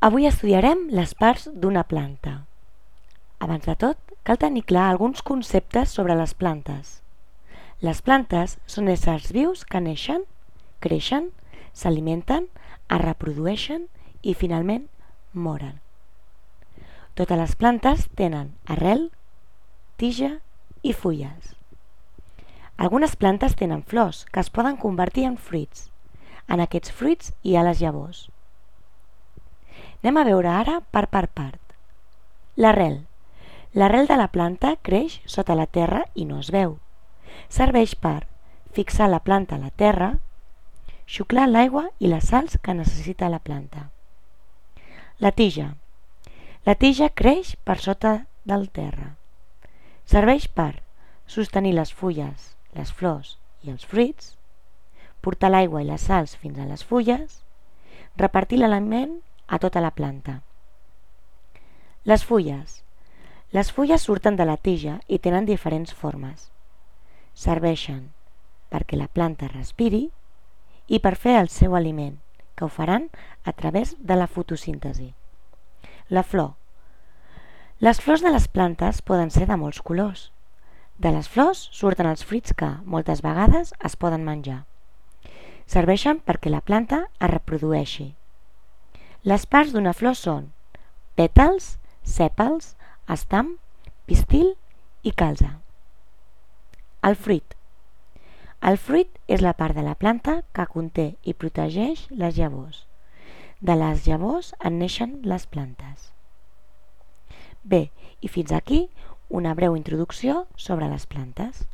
Avui estudiarem les parts d'una planta. Abans de tot, cal tenir clar alguns conceptes sobre les plantes. Les plantes són éssers vius que neixen, creixen, s'alimenten, es reprodueixen i finalment moren. Totes les plantes tenen arrel, tija i fulles. Algunes plantes tenen flors que es poden convertir en fruits. En aquests fruits hi ha les llavors. Anem a veure ara part per part. L'arrel. L'arrel de la planta creix sota la terra i no es veu. Serveix per fixar la planta a la terra, xuclar l'aigua i les sals que necessita la planta. La tija. La tija creix per sota del terra. Serveix per sostenir les fulles, les flors i els fruits, portar l'aigua i les sals fins a les fulles, repartir l'aliment a tota la planta. Les fulles. Les fulles surten de la tija i tenen diferents formes. Serveixen perquè la planta respiri i per fer el seu aliment, que ho faran a través de la fotosíntesi. La flor. Les flors de les plantes poden ser de molts colors. De les flors surten els fruits que, moltes vegades, es poden menjar. Serveixen perquè la planta es reprodueixi les parts d'una flor són pètals, sèpals, estam, pistil i calze. El fruit. El fruit és la part de la planta que conté i protegeix les llavors. De les llavors en neixen les plantes. Bé, i fins aquí una breu introducció sobre les plantes.